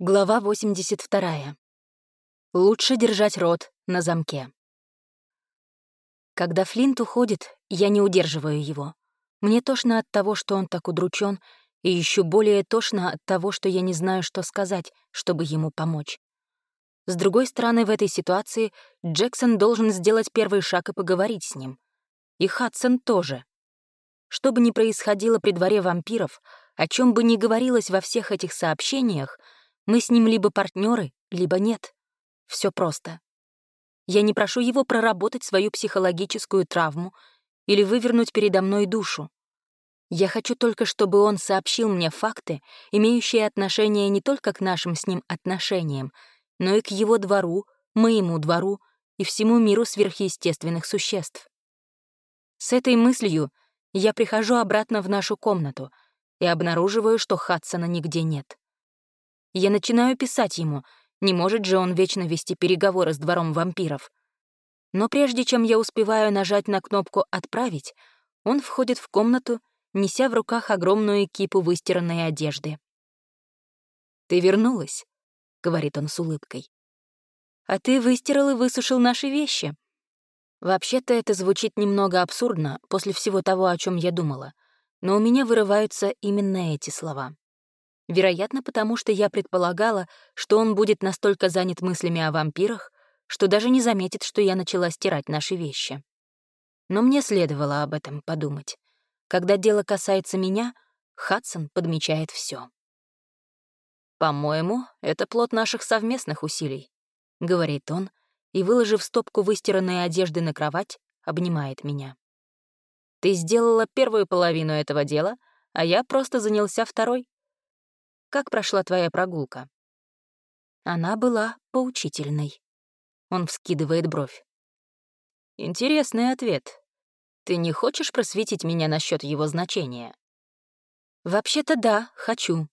Глава 82. Лучше держать рот на замке. Когда Флинт уходит, я не удерживаю его. Мне тошно от того, что он так удручен, и еще более тошно от того, что я не знаю, что сказать, чтобы ему помочь. С другой стороны, в этой ситуации Джексон должен сделать первый шаг и поговорить с ним. И Хадсон тоже. Что бы ни происходило при дворе вампиров, о чем бы ни говорилось во всех этих сообщениях, мы с ним либо партнеры, либо нет. Все просто. Я не прошу его проработать свою психологическую травму или вывернуть передо мной душу. Я хочу только, чтобы он сообщил мне факты, имеющие отношение не только к нашим с ним отношениям, но и к его двору, моему двору и всему миру сверхъестественных существ. С этой мыслью я прихожу обратно в нашу комнату и обнаруживаю, что Хадсона нигде нет. Я начинаю писать ему, не может же он вечно вести переговоры с двором вампиров. Но прежде чем я успеваю нажать на кнопку «Отправить», он входит в комнату, неся в руках огромную кипу выстиранной одежды. «Ты вернулась», — говорит он с улыбкой. «А ты выстирал и высушил наши вещи». Вообще-то это звучит немного абсурдно после всего того, о чем я думала, но у меня вырываются именно эти слова. Вероятно, потому что я предполагала, что он будет настолько занят мыслями о вампирах, что даже не заметит, что я начала стирать наши вещи. Но мне следовало об этом подумать. Когда дело касается меня, Хадсон подмечает все. «По-моему, это плод наших совместных усилий», — говорит он, и, выложив стопку выстиранной одежды на кровать, обнимает меня. «Ты сделала первую половину этого дела, а я просто занялся второй. Как прошла твоя прогулка?» Она была поучительной. Он вскидывает бровь. «Интересный ответ. Ты не хочешь просветить меня насчет его значения?» «Вообще-то да, хочу».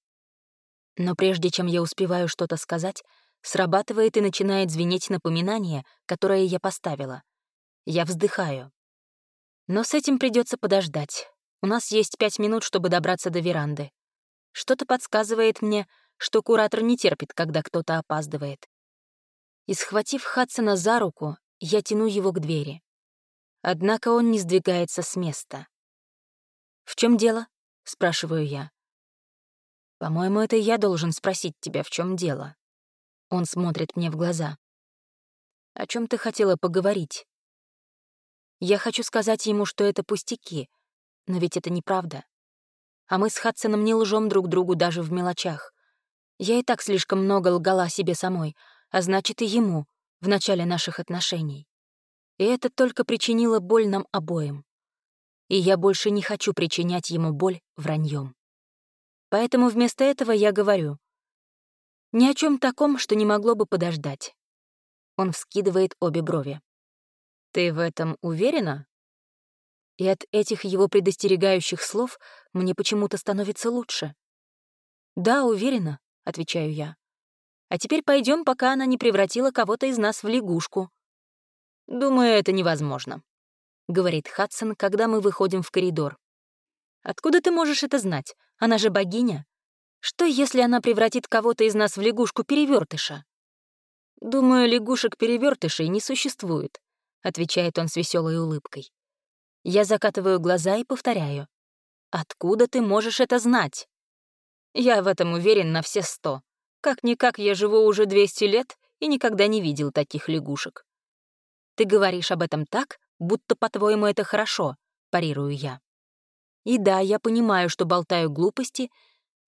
Но прежде чем я успеваю что-то сказать, срабатывает и начинает звенеть напоминание, которое я поставила. Я вздыхаю. Но с этим придется подождать. У нас есть пять минут, чтобы добраться до веранды. Что-то подсказывает мне, что куратор не терпит, когда кто-то опаздывает. И схватив Хадсона за руку, я тяну его к двери. Однако он не сдвигается с места. «В чем дело?» — спрашиваю я. «По-моему, это я должен спросить тебя, в чем дело». Он смотрит мне в глаза. «О чем ты хотела поговорить?» Я хочу сказать ему, что это пустяки, но ведь это неправда. А мы с Хадсоном не лжем друг другу даже в мелочах. Я и так слишком много лгала себе самой, а значит и ему, в начале наших отношений. И это только причинило боль нам обоим. И я больше не хочу причинять ему боль враньем. Поэтому вместо этого я говорю. Ни о чем таком, что не могло бы подождать. Он вскидывает обе брови. «Ты в этом уверена?» И от этих его предостерегающих слов мне почему-то становится лучше. «Да, уверена», — отвечаю я. «А теперь пойдем, пока она не превратила кого-то из нас в лягушку». «Думаю, это невозможно», — говорит Хадсон, когда мы выходим в коридор. «Откуда ты можешь это знать? Она же богиня. Что, если она превратит кого-то из нас в лягушку-перевертыша?» «Думаю, лягушек-перевертышей не существует», — отвечает он с веселой улыбкой. Я закатываю глаза и повторяю. «Откуда ты можешь это знать?» Я в этом уверен на все сто. Как-никак я живу уже 200 лет и никогда не видел таких лягушек. Ты говоришь об этом так, будто, по-твоему, это хорошо, парирую я. И да, я понимаю, что болтаю глупости,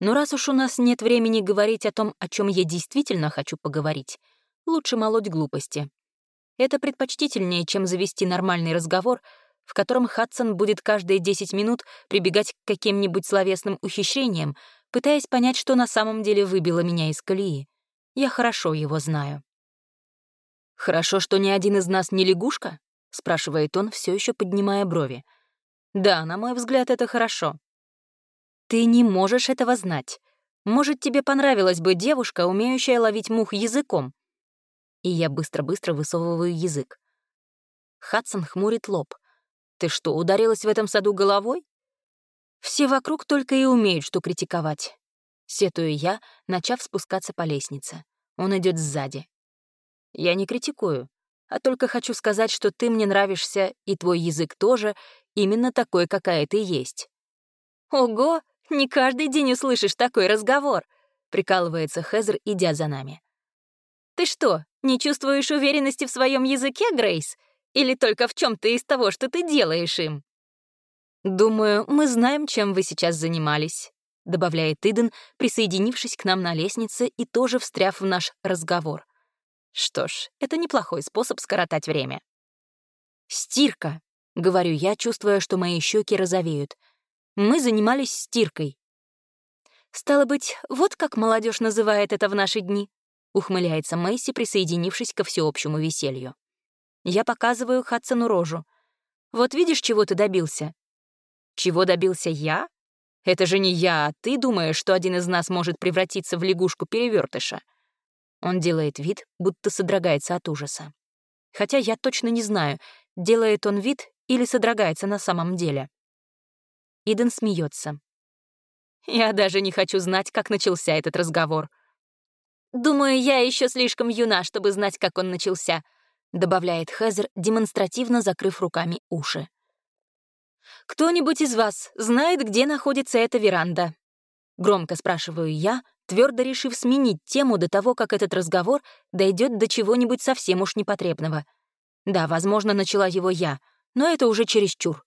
но раз уж у нас нет времени говорить о том, о чем я действительно хочу поговорить, лучше молоть глупости. Это предпочтительнее, чем завести нормальный разговор — в котором Хадсон будет каждые 10 минут прибегать к каким-нибудь словесным ухищрениям, пытаясь понять, что на самом деле выбило меня из колеи. Я хорошо его знаю. «Хорошо, что ни один из нас не лягушка?» — спрашивает он, все еще поднимая брови. «Да, на мой взгляд, это хорошо». «Ты не можешь этого знать. Может, тебе понравилась бы девушка, умеющая ловить мух языком?» И я быстро-быстро высовываю язык. Хадсон хмурит лоб — ты что, ударилась в этом саду головой? Все вокруг только и умеют, что критиковать. Сетую я, начав спускаться по лестнице. Он идет сзади. Я не критикую, а только хочу сказать, что ты мне нравишься, и твой язык тоже, именно такой, какая ты есть. Ого, не каждый день услышишь такой разговор, прикалывается Хезер, идя за нами. Ты что, не чувствуешь уверенности в своем языке, Грейс? Или только в чем то из того, что ты делаешь им? Думаю, мы знаем, чем вы сейчас занимались, добавляет Иден, присоединившись к нам на лестнице и тоже встряв в наш разговор. Что ж, это неплохой способ скоротать время. «Стирка», — говорю я, чувствуя, что мои щеки розовеют. «Мы занимались стиркой». «Стало быть, вот как молодежь называет это в наши дни», — ухмыляется Мэйси, присоединившись ко всеобщему веселью. Я показываю Хадсону рожу. «Вот видишь, чего ты добился?» «Чего добился я? Это же не я, а ты думаешь, что один из нас может превратиться в лягушку перевертыша он делает вид, будто содрогается от ужаса. Хотя я точно не знаю, делает он вид или содрогается на самом деле. Иден смеется. Я даже не хочу знать, как начался этот разговор. «Думаю, я еще слишком юна, чтобы знать, как он начался», добавляет Хезер, демонстративно закрыв руками уши. «Кто-нибудь из вас знает, где находится эта веранда?» Громко спрашиваю я, твердо решив сменить тему до того, как этот разговор дойдет до чего-нибудь совсем уж непотребного. Да, возможно, начала его я, но это уже чересчур.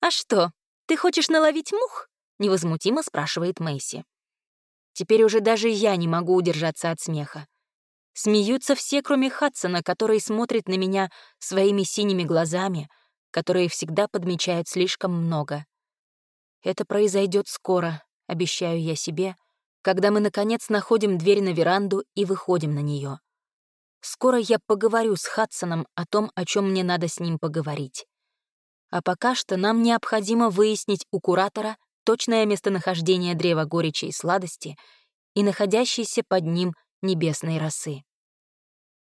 «А что, ты хочешь наловить мух?» — невозмутимо спрашивает Мэйси. Теперь уже даже я не могу удержаться от смеха. Смеются все, кроме Хадсона, который смотрит на меня своими синими глазами, которые всегда подмечают слишком много. Это произойдет скоро, обещаю я себе, когда мы, наконец, находим дверь на веранду и выходим на нее. Скоро я поговорю с Хадсоном о том, о чем мне надо с ним поговорить. А пока что нам необходимо выяснить у куратора точное местонахождение древа горечи и сладости и находящейся под ним небесной росы.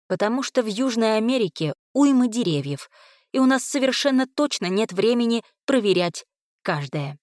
Потому что в Южной Америке уйма деревьев, и у нас совершенно точно нет времени проверять каждое.